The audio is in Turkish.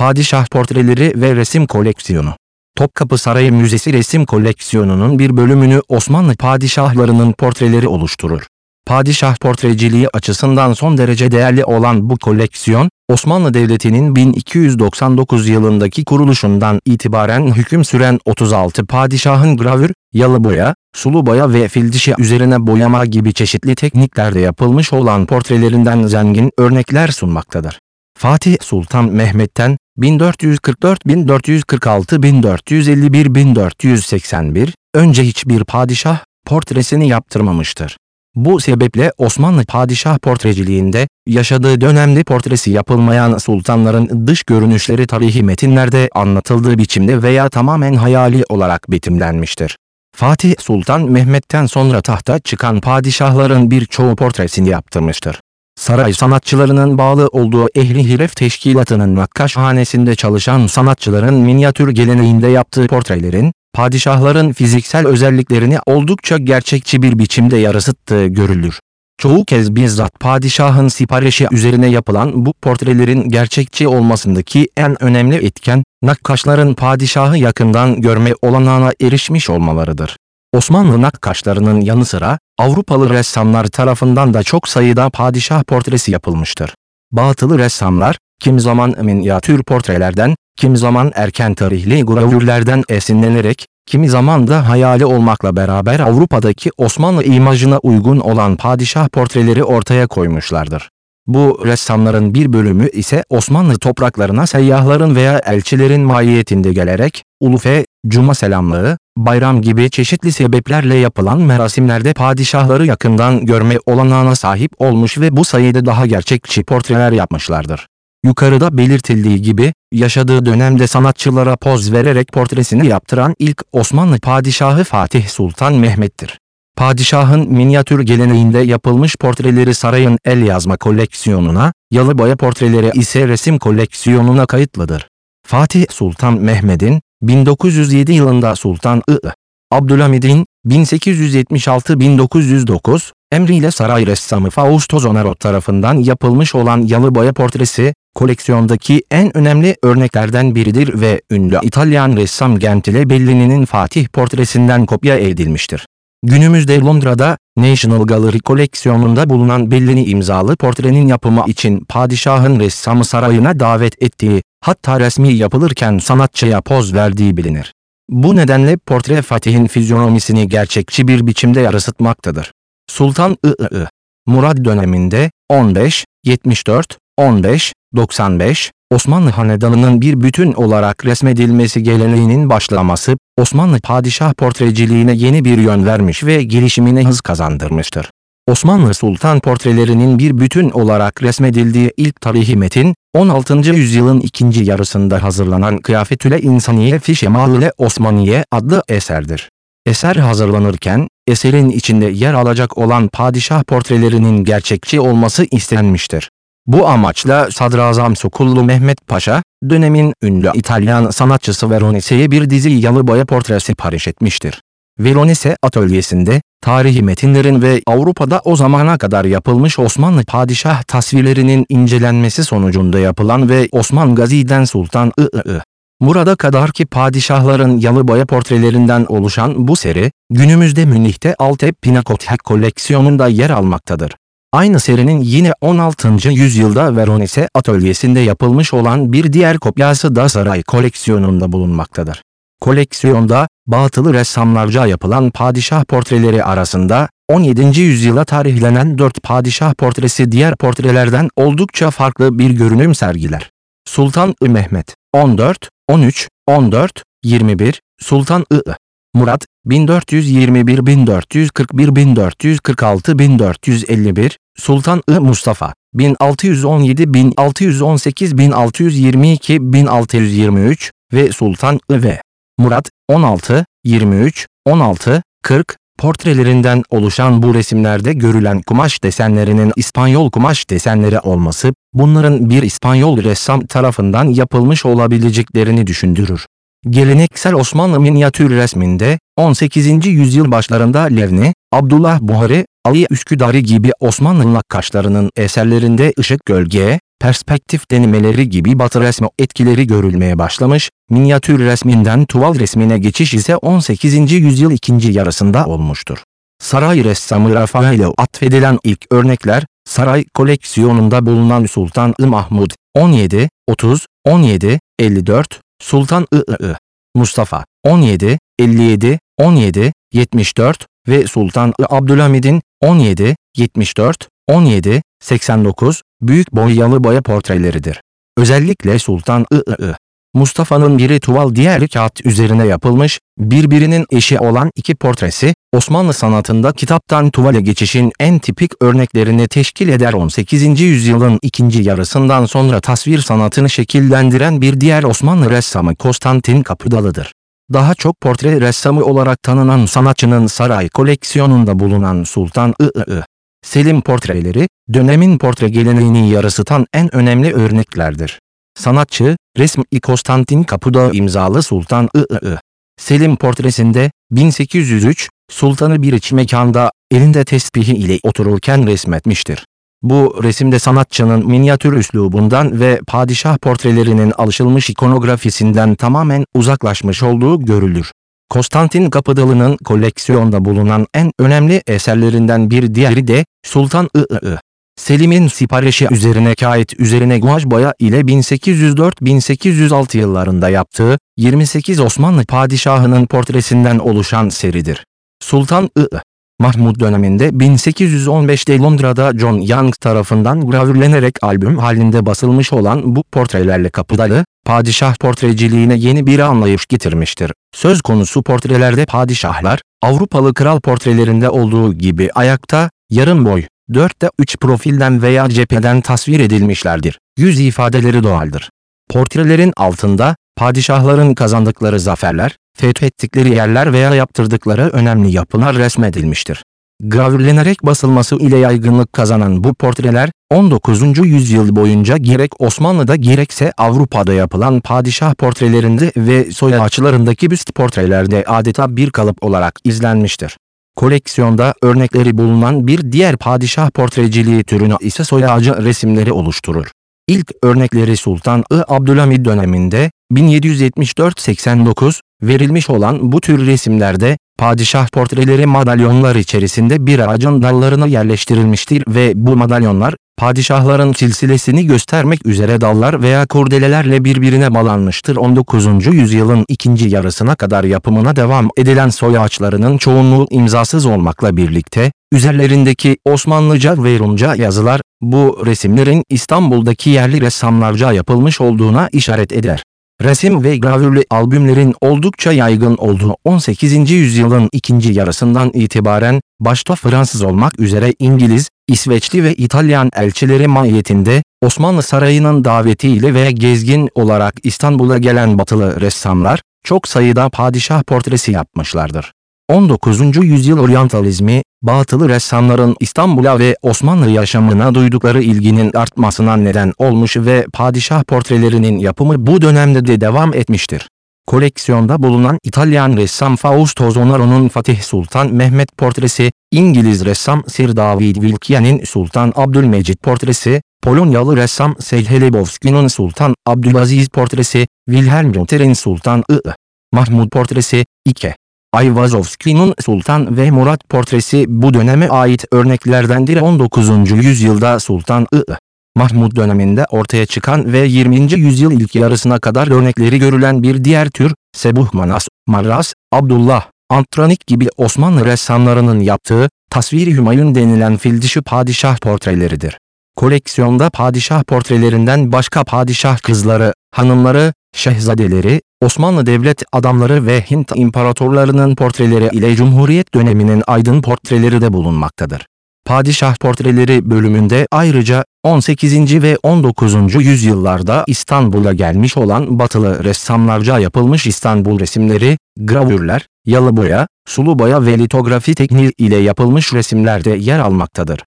Padişah portreleri ve resim koleksiyonu. Topkapı Sarayı Müzesi resim koleksiyonunun bir bölümünü Osmanlı padişahlarının portreleri oluşturur. Padişah portreciliği açısından son derece değerli olan bu koleksiyon, Osmanlı Devleti'nin 1299 yılındaki kuruluşundan itibaren hüküm süren 36 padişahın gravür, yalı boya, sulu boya ve fil dişi üzerine boyama gibi çeşitli tekniklerde yapılmış olan portrelerinden zengin örnekler sunmaktadır. Fatih Sultan Mehmet'ten 1444, 1446, 1451, 1481 önce hiçbir padişah portresini yaptırmamıştır. Bu sebeple Osmanlı padişah portreciliğinde yaşadığı dönemde portresi yapılmayan sultanların dış görünüşleri tarihi metinlerde anlatıldığı biçimde veya tamamen hayali olarak betimlenmiştir. Fatih Sultan Mehmet'ten sonra tahta çıkan padişahların birçoğu portresini yaptırmıştır. Saray sanatçılarının bağlı olduğu Ehli Hiref Teşkilatı'nın nakkaşhanesinde çalışan sanatçıların minyatür geleneğinde yaptığı portrelerin, padişahların fiziksel özelliklerini oldukça gerçekçi bir biçimde yansıttığı görülür. Çoğu kez bizzat padişahın siparişi üzerine yapılan bu portrelerin gerçekçi olmasındaki en önemli etken, nakkaşların padişahı yakından görme olanağına erişmiş olmalarıdır. Osmanlı nakkaşlarının yanı sıra Avrupalı ressamlar tarafından da çok sayıda padişah portresi yapılmıştır. Batılı ressamlar, kim zaman minyatür portrelerden, kim zaman erken tarihli gravürlerden esinlenerek, kimi zaman da hayali olmakla beraber Avrupa'daki Osmanlı imajına uygun olan padişah portreleri ortaya koymuşlardır. Bu ressamların bir bölümü ise Osmanlı topraklarına seyyahların veya elçilerin mahiyetinde gelerek, ulufe, cuma selamlığı, bayram gibi çeşitli sebeplerle yapılan merasimlerde padişahları yakından görme olanağına sahip olmuş ve bu sayede daha gerçekçi portreler yapmışlardır. Yukarıda belirtildiği gibi, yaşadığı dönemde sanatçılara poz vererek portresini yaptıran ilk Osmanlı padişahı Fatih Sultan Mehmet'tir. Padişahın minyatür geleneğinde yapılmış portreleri sarayın el yazma koleksiyonuna, yalı boya portreleri ise resim koleksiyonuna kayıtlıdır. Fatih Sultan Mehmet'in 1907 yılında Sultan I. Abdülhamid'in 1876-1909 emriyle saray ressamı Fausto Zonaro tarafından yapılmış olan yalı boya portresi, koleksiyondaki en önemli örneklerden biridir ve ünlü İtalyan ressam Gentile Bellini'nin Fatih portresinden kopya edilmiştir. Günümüzde Londra'da National Gallery koleksiyonunda bulunan Bellini imzalı portrenin yapımı için padişahın ressamı sarayına davet ettiği, hatta resmi yapılırken sanatçıya poz verdiği bilinir. Bu nedenle portre Fatih'in fizyonomisini gerçekçi bir biçimde yansıtmaktadır. Sultan I.I. Murad döneminde 15, 74, 15, 95, Osmanlı Hanedanı'nın bir bütün olarak resmedilmesi geleneğinin başlaması, Osmanlı padişah portreciliğine yeni bir yön vermiş ve gelişimine hız kazandırmıştır. Osmanlı Sultan portrelerinin bir bütün olarak resmedildiği ilk tarihi metin, 16. yüzyılın ikinci yarısında hazırlanan Kıyafetüle İnsaniye fi Osmaniye adlı eserdir. Eser hazırlanırken, eserin içinde yer alacak olan padişah portrelerinin gerçekçi olması istenmiştir. Bu amaçla Sadrazam Sokullu Mehmet Paşa, dönemin ünlü İtalyan sanatçısı Veronese'ye bir dizi yalı boya portre sipariş etmiştir. Veronese atölyesinde, tarihi metinlerin ve Avrupa'da o zamana kadar yapılmış Osmanlı padişah tasvirlerinin incelenmesi sonucunda yapılan ve Osman Gazi'den Sultan I.I. Murad'a kadar ki padişahların yalı boya portrelerinden oluşan bu seri, günümüzde Münih'te Altep Pinakothek koleksiyonunda yer almaktadır. Aynı serinin yine 16. yüzyılda Veronese atölyesinde yapılmış olan bir diğer kopyası da saray koleksiyonunda bulunmaktadır. Koleksiyonda, batılı ressamlarca yapılan padişah portreleri arasında, 17. yüzyıla tarihlenen dört padişah portresi diğer portrelerden oldukça farklı bir görünüm sergiler. Sultan I Mehmet, 14, 13, 14, 21, Sultan I. Murat, 1421 1441 1446 1451 Sultan I Mustafa 1617 1618 1622 1623 ve Sultan I ve Murat 16 23 16 40 portrelerinden oluşan bu resimlerde görülen kumaş desenlerinin İspanyol kumaş desenleri olması, bunların bir İspanyol ressam tarafından yapılmış olabileceklerini düşündürür. Geleneksel Osmanlı minyatür resminde 18. yüzyıl başlarında Levni, Abdullah Buhari, Ali Üsküdari gibi Osmanlı nakkaşlarının eserlerinde ışık gölge, perspektif denemeleri gibi batı resmi etkileri görülmeye başlamış, minyatür resminden tuval resmine geçiş ise 18. yüzyıl ikinci yarısında olmuştur. Saray ressamı Rafael'e atfedilen ilk örnekler, saray koleksiyonunda bulunan Sultan-ı Mahmud, 17, 30, 17, 54, Sultan-ı Mustafa, 17, 57, 17, 74 ve Sultan-ı Abdülhamid'in 17, 74, 17, 89 büyük boyalı boya portreleridir. Özellikle Sultan-ı Mustafa'nın biri tuval diğeri kağıt üzerine yapılmış, birbirinin eşi olan iki portresi, Osmanlı sanatında kitaptan tuvale geçişin en tipik örneklerini teşkil eder 18. yüzyılın ikinci yarısından sonra tasvir sanatını şekillendiren bir diğer Osmanlı ressamı Konstantin Kapıdalı'dır. Daha çok portre ressamı olarak tanınan sanatçının saray koleksiyonunda bulunan Sultan I.I. Selim portreleri, dönemin portre geleneğini yarısıtan en önemli örneklerdir. Sanatçı, resmi Konstantin Kapıda imzalı Sultan I.I. Selim portresinde 1803 sultanı bir iç mekanda elinde tesbihi ile otururken resmetmiştir. Bu resimde sanatçının minyatür üslubundan ve padişah portrelerinin alışılmış ikonografisinden tamamen uzaklaşmış olduğu görülür. Konstantin Kapıdalı'nın koleksiyonda bulunan en önemli eserlerinden bir diğeri de Sultan I.I. Selim'in siparişi üzerine kait üzerine guaj boya ile 1804-1806 yıllarında yaptığı 28 Osmanlı padişahının portresinden oluşan seridir. Sultan I. Mahmud döneminde 1815'te Londra'da John Young tarafından gravürlenerek albüm halinde basılmış olan bu portrelerle Kapıdalı, padişah portreciliğine yeni bir anlayış getirmiştir. Söz konusu portrelerde padişahlar, Avrupalı kral portrelerinde olduğu gibi ayakta, yarım boy, dörtte üç profilden veya cepheden tasvir edilmişlerdir. Yüz ifadeleri doğaldır. Portrelerin altında, padişahların kazandıkları zaferler, fethettikleri yerler veya yaptırdıkları önemli yapılar resmedilmiştir. Gravürlenerek basılması ile yaygınlık kazanan bu portreler, 19. yüzyıl boyunca gerek Osmanlı'da gerekse Avrupa'da yapılan padişah portrelerinde ve soy ağaçlarındaki büst portrelerde adeta bir kalıp olarak izlenmiştir. Koleksiyonda örnekleri bulunan bir diğer padişah portreciliği türünü ise soy ağacı resimleri oluşturur. İlk örnekleri Sultan-ı Abdülhamid döneminde 1774-89 verilmiş olan bu tür resimlerde padişah portreleri madalyonlar içerisinde bir ağacın dallarına yerleştirilmiştir ve bu madalyonlar padişahların silsilesini göstermek üzere dallar veya kurdelelerle birbirine bağlanmıştır. 19. yüzyılın ikinci yarısına kadar yapımına devam edilen soy ağaçlarının çoğunluğu imzasız olmakla birlikte, üzerlerindeki Osmanlıca ve Rumca yazılar, bu resimlerin İstanbul'daki yerli ressamlarca yapılmış olduğuna işaret eder. Resim ve gravürlü albümlerin oldukça yaygın olduğu 18. yüzyılın ikinci yarısından itibaren başta Fransız olmak üzere İngiliz, İsveçli ve İtalyan elçileri mahiyetinde Osmanlı Sarayı'nın davetiyle ve gezgin olarak İstanbul'a gelen batılı ressamlar çok sayıda padişah portresi yapmışlardır. 19. yüzyıl oryantalizmi, batılı ressamların İstanbul'a ve Osmanlı yaşamına duydukları ilginin artmasına neden olmuş ve padişah portrelerinin yapımı bu dönemde de devam etmiştir. Koleksiyonda bulunan İtalyan ressam Fausto Zonaro'nun Fatih Sultan Mehmet portresi, İngiliz ressam Sir David Wilkia'nın Sultan Abdülmecit portresi, Polonyalı ressam Sejhelebowski'nin Sultan Abdülaziz portresi, Wilhelm Rotter'in Sultan I. Mahmud portresi, 2. Ayvazovski'nin Sultan ve Murat portresi bu döneme ait örneklerdendir. 19. yüzyılda Sultan I. Mahmud döneminde ortaya çıkan ve 20. yüzyıl ilk yarısına kadar örnekleri görülen bir diğer tür, Sebuh Manas, Marras, Abdullah, Antranik gibi Osmanlı ressamlarının yaptığı, tasviri Hümayun denilen fildişi padişah portreleridir. Koleksiyonda padişah portrelerinden başka padişah kızları, hanımları, şehzadeleri, Osmanlı devlet adamları ve Hint imparatorlarının portreleri ile Cumhuriyet döneminin aydın portreleri de bulunmaktadır. Padişah portreleri bölümünde ayrıca 18. ve 19. yüzyıllarda İstanbul'a gelmiş olan batılı ressamlarca yapılmış İstanbul resimleri, gravürler, yalı boya, sulu boya ve litografi tekniği ile yapılmış resimlerde yer almaktadır.